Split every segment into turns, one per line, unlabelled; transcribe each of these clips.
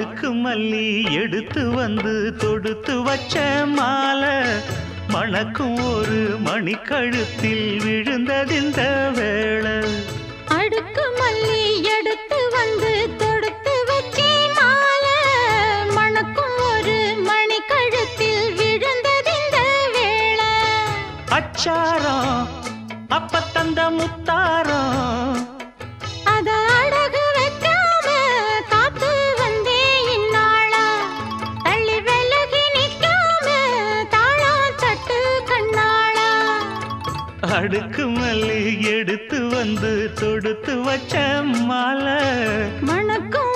அடுக்கு மல்லி எடுத்து வந்து தொடுத்து வச்ச மாலை. மணக்கும் ஒரு மணிக்கழுத்தில் விழுந்ததிந்த வேளை.
அடுக்கு மல்லி எடுத்து வந்து தொடுத்து வச்சே மாலை. மணக்கும் ஒரு மணி கழுத்தில் விழுந்ததிந்த வேளை.
அச்சாரம் அப்ப தந்த முத்தாரம். அடுக்கு மல்லி எடுத்து வந்து தொடுத்து வச்ச மாலை.
மணக்கும்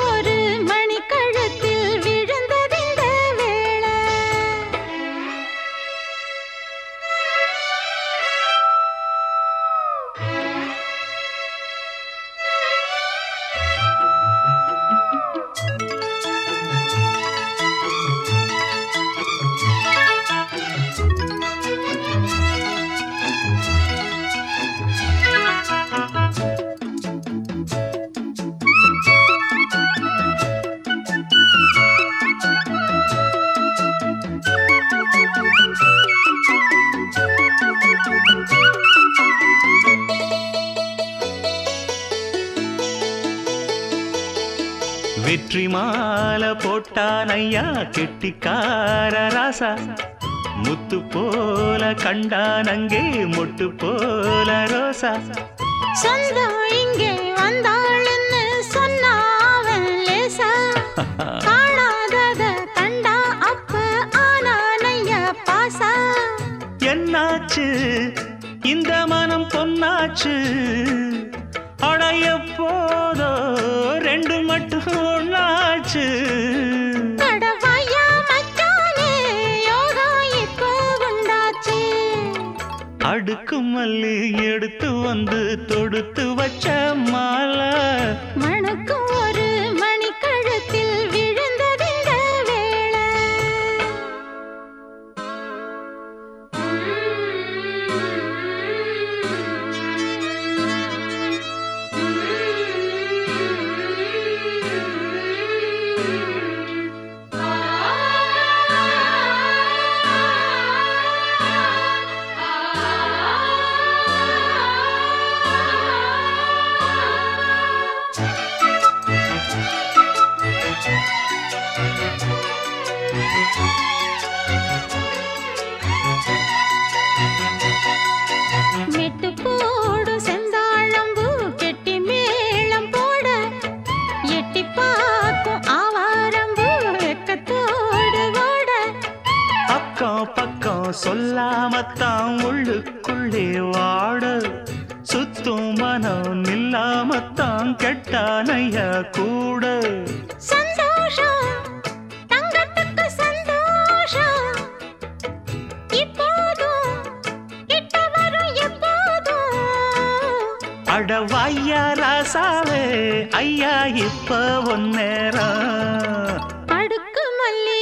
வெற்றி மாலை போட்டான் ஐயா கெட்டிக்கார ராசா. முத்து போல கண்டான் அங்கே மொட்டு போல ரோசா.
சொந்தம் இங்கே வந்தாளுன்னு சொன்னா அவன் லேசா? காணாதத கண்டா அப்ப ஆனானையா பாசா?
என்னாச்சு? இந்த மனம் பொன்னாச்சு? அடைய போதோ ரெண்டு மட்டும்
உண்டாச்சு?
அடுக்கு மல்லி எடுத்து வந்து தொடுத்து வச்ச
போடு செந்தாழம்பூ கெட்டி மேளம் போட எட்டி
சொல்லாமத்தான் உள்ளுக்குள்ளே வாட. சுத்தும் மனம் நில்லாமத்தான் கெட்டானைய கூட. அடவாய்யா ராசாவே ஐயா இப்ப ஒன்னேரம்
அடுக்கு மல்லி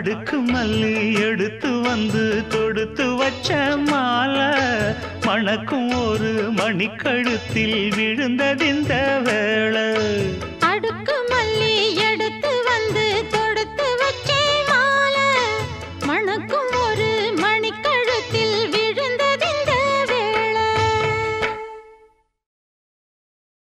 அடுக்கு மல்லி எடுத்து வந்து தொடுத்து வச்ச மாலை. மணக்கும் ஒரு மணிக்கழுத்தில் விழுந்ததிந்த வேளை.
அடுக்கு மல்லி எடுத்து வந்து